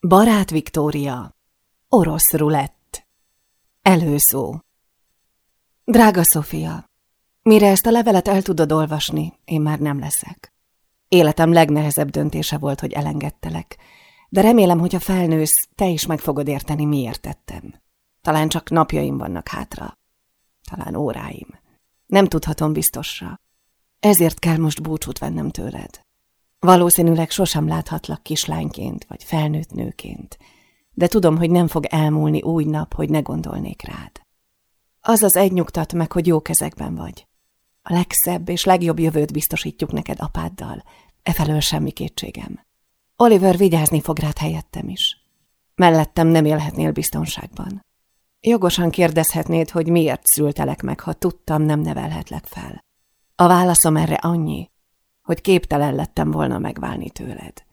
Barát Viktória. Orosz rulett. Előszó. Drága Sofia, mire ezt a levelet el tudod olvasni, én már nem leszek. Életem legnehezebb döntése volt, hogy elengedtelek, de remélem, hogy a felnősz, te is meg fogod érteni, miért tettem. Talán csak napjaim vannak hátra. Talán óráim. Nem tudhatom biztosra. Ezért kell most búcsút vennem tőled. Valószínűleg sosem láthatlak kislányként vagy felnőtt nőként, de tudom, hogy nem fog elmúlni új nap, hogy ne gondolnék rád. Az az egy nyugtat meg, hogy jó kezekben vagy. A legszebb és legjobb jövőt biztosítjuk neked apáddal, efelől semmi kétségem. Oliver vigyázni fog rád helyettem is. Mellettem nem élhetnél biztonságban. Jogosan kérdezhetnéd, hogy miért szültelek meg, ha tudtam, nem nevelhetlek fel. A válaszom erre annyi, hogy képtelen lettem volna megválni tőled.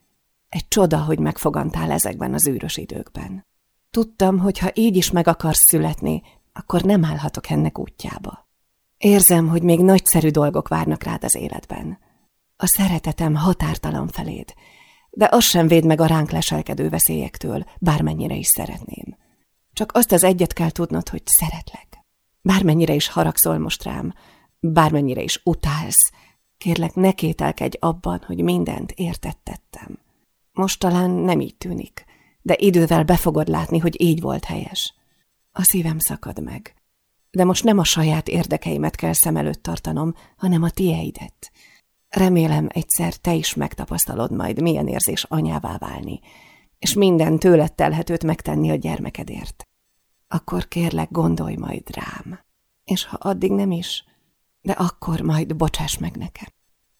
Egy csoda, hogy megfogantál ezekben az űrös időkben. Tudtam, hogy ha így is meg akarsz születni, akkor nem állhatok ennek útjába. Érzem, hogy még nagyszerű dolgok várnak rád az életben. A szeretetem határtalan feléd, de az sem véd meg a ránk leselkedő veszélyektől, bármennyire is szeretném. Csak azt az egyet kell tudnod, hogy szeretlek. Bármennyire is haragszol most rám, bármennyire is utálsz, kérlek ne kételkedj abban, hogy mindent értettettem. Most talán nem így tűnik, de idővel be fogod látni, hogy így volt helyes. A szívem szakad meg. De most nem a saját érdekeimet kell szem előtt tartanom, hanem a tieidet. Remélem egyszer te is megtapasztalod majd, milyen érzés anyává válni, és minden tőled telhetőt megtenni a gyermekedért. Akkor kérlek, gondolj majd rám. És ha addig nem is, de akkor majd bocsáss meg nekem.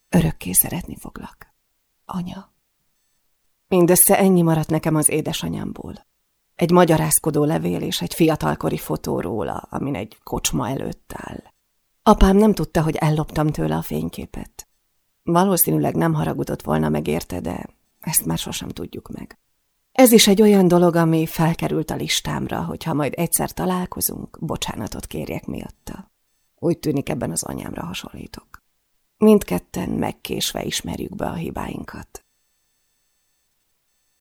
Örökké szeretni foglak. Anya. Mindössze ennyi maradt nekem az édesanyámból. Egy magyarázkodó levél és egy fiatalkori fotó róla, amin egy kocsma előtt áll. Apám nem tudta, hogy elloptam tőle a fényképet. Valószínűleg nem haragudott volna meg érte, de ezt már sosem tudjuk meg. Ez is egy olyan dolog, ami felkerült a listámra, hogy ha majd egyszer találkozunk, bocsánatot kérjek miatta. Úgy tűnik ebben az anyámra hasonlítok. Mindketten megkésve ismerjük be a hibáinkat.